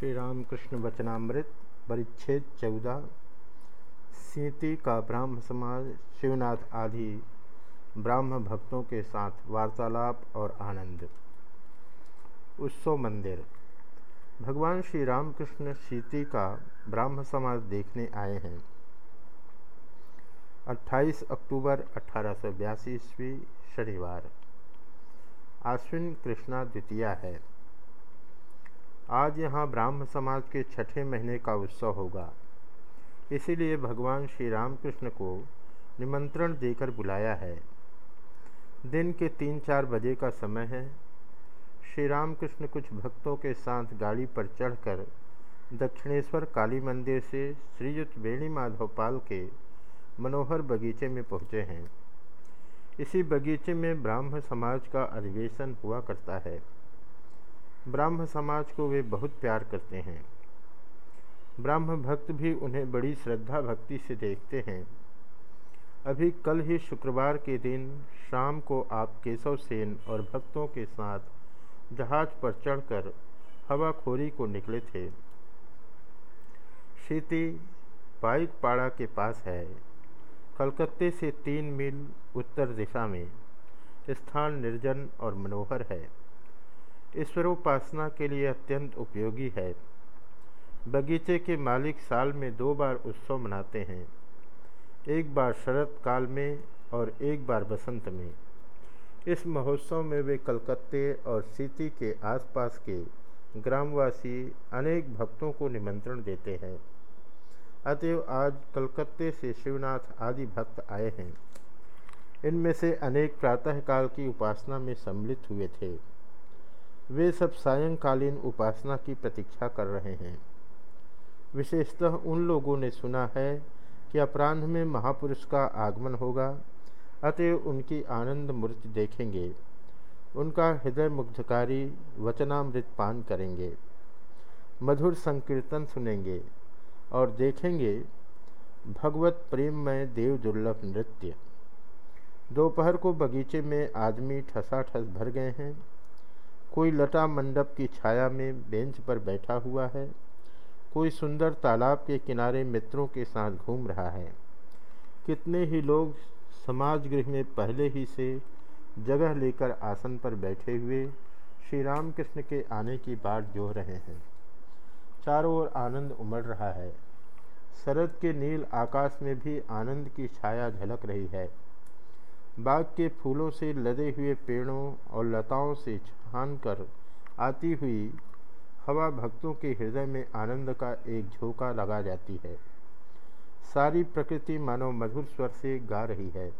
श्री रामकृष्ण वचनामृत परिच्छेद चौदह, सीति का ब्राह्म समाज, शिवनाथ आदि ब्राह्म भक्तों के साथ वार्तालाप और आनंद। उत्सव मंदिर। भगवान श्री रामकृष्ण सीति का ब्राह्म समाज देखने आए हैं। 28 अक्टूबर अठारह सौ बयासी ईस्वी, शनिवार। आश्विन कृष्णा द्वितीया है। आज यहाँ ब्राह्म समाज के छठे महीने का उत्सव होगा। इसीलिए भगवान श्री रामकृष्ण को निमंत्रण देकर बुलाया है। दिन के तीन चार बजे का समय है। श्री रामकृष्ण कुछ भक्तों के साथ गाड़ी पर चढ़कर दक्षिणेश्वर काली मंदिर से श्रीयुक्त बेणी माधव पाल के मनोहर बगीचे में पहुँचे हैं। इसी बगीचे में ब्राह्म समाज का अधिवेशन हुआ करता है। ब्राह्म समाज को वे बहुत प्यार करते हैं। ब्राह्म भक्त भी उन्हें बड़ी श्रद्धा भक्ति से देखते हैं। अभी कल ही शुक्रवार के दिन शाम को आप केशव सेन और भक्तों के साथ जहाज़ पर चढ़कर हवाखोरी को निकले थे। शीति पाड़ा के पास है। कलकत्ते से तीन मील उत्तर दिशा में। स्थान निर्जन और मनोहर है। ईश्वरोपासना के लिए अत्यंत उपयोगी है। बगीचे के मालिक साल में दो बार उत्सव मनाते हैं। एक बार शरद काल में और एक बार बसंत में। इस महोत्सव में वे कलकत्ते और सीती के आसपास के ग्रामवासी अनेक भक्तों को निमंत्रण देते हैं। अतएव आज कलकत्ते से शिवनाथ आदि भक्त आए हैं। इनमें से अनेक प्रातःकाल की उपासना में सम्मिलित हुए थे। वे सब सायंकालीन उपासना की प्रतीक्षा कर रहे हैं। विशेषतः उन लोगों ने सुना है कि अपराह्न में महापुरुष का आगमन होगा, अतएव उनकी आनंद मूर्ति देखेंगे। उनका हृदय मुग्धकारी वचनामृत पान करेंगे। मधुर संकीर्तन सुनेंगे और देखेंगे भगवत प्रेम में देव दुर्लभ नृत्य। दोपहर को बगीचे में आदमी ठसा ठसाठस भर गए हैं। कोई लता मंडप की छाया में बेंच पर बैठा हुआ है। कोई सुंदर तालाब के किनारे मित्रों के साथ घूम रहा है। कितने ही लोग समाज गृह में पहले ही से जगह लेकर आसन पर बैठे हुए श्री रामकृष्ण के आने की बाट जो रहे हैं। चारों ओर आनंद उमड़ रहा है। शरद के नील आकाश में भी आनंद की छाया झलक रही है। बाग के फूलों से लदे हुए पेड़ों और लताओं से छान कर आती हुई हवा भक्तों के हृदय में आनंद का एक झोंका लगा जाती है। सारी प्रकृति मानव मधुर स्वर से गा रही है।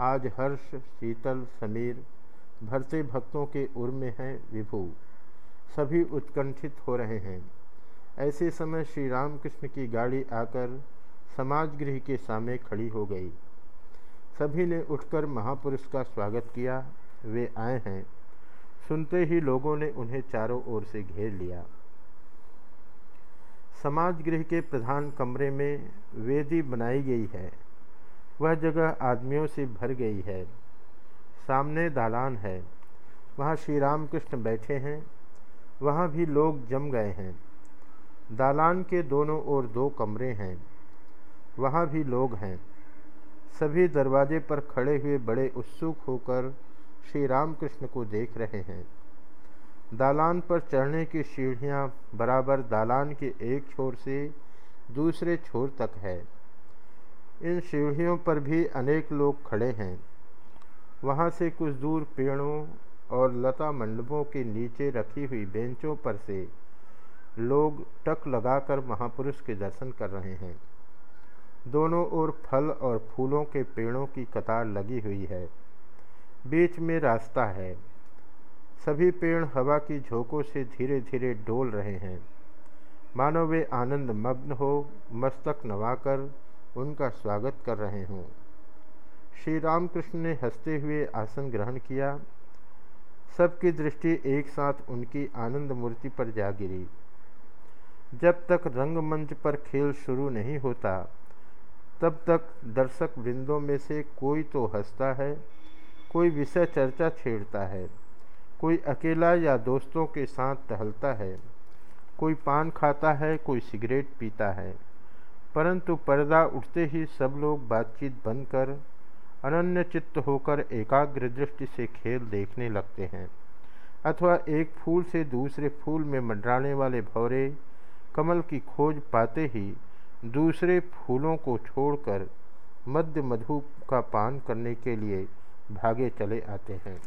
आज हर्ष, शीतल, समीर, भरते भक्तों के उर में है विभु। सभी उत्कंठित हो रहे हैं। ऐसे समय श्री रामकृष्ण की गाड़ी आकर समाजगृह के सामने खड़ी हो गई। सभी ने उठकर महापुरुष का स्वागत किया। वे आए हैं। सुनते ही लोगों ने उन्हें चारों ओर से घेर लिया। समाज गृह के प्रधान कमरे में वेदी बनाई गई है। वह जगह आदमियों से भर गई है। सामने दालान है। वहाँ श्री रामकृष्ण बैठे हैं। वहाँ भी लोग जम गए हैं। दालान के दोनों ओर दो कमरे हैं। वहाँ भी लोग हैं। सभी दरवाजे पर खड़े हुए बड़े उत्सुक होकर श्री रामकृष्ण को देख रहे हैं। दालान पर चढ़ने की सीढ़ियाँ बराबर दालान के एक छोर से दूसरे छोर तक है। इन सीढ़ियों पर भी अनेक लोग खड़े हैं। वहाँ से कुछ दूर पेड़ों और लता मंडपों के नीचे रखी हुई बेंचों पर से लोग टक लगाकर महापुरुष के दर्शन कर रहे हैं। दोनों ओर फल और फूलों के पेड़ों की कतार लगी हुई है। बीच में रास्ता है। सभी पेड़ हवा की झोंकों से धीरे धीरे डोल रहे हैं। मानो वे आनंद मग्न हो, मस्तक नवाकर उनका स्वागत कर रहे हों। श्री रामकृष्ण ने हँसते हुए आसन ग्रहण किया। सबकी दृष्टि एक साथ उनकी आनंद मूर्ति पर जा गिरी। जब तक रंगमंच पर खेल शुरू नहीं होता तब तक दर्शक वृंदों में से कोई तो हंसता है, कोई विषय चर्चा छेड़ता है, कोई अकेला या दोस्तों के साथ टहलता है, कोई पान खाता है, कोई सिगरेट पीता है। परंतु पर्दा उठते ही सब लोग बातचीत बंद कर अनन्य चित्त होकर एकाग्र दृष्टि से खेल देखने लगते हैं। अथवा एक फूल से दूसरे फूल में मंडराने वाले भौरे कमल की खोज पाते ही दूसरे फूलों को छोड़कर मध्य मधु का पान करने के लिए भागे चले आते हैं।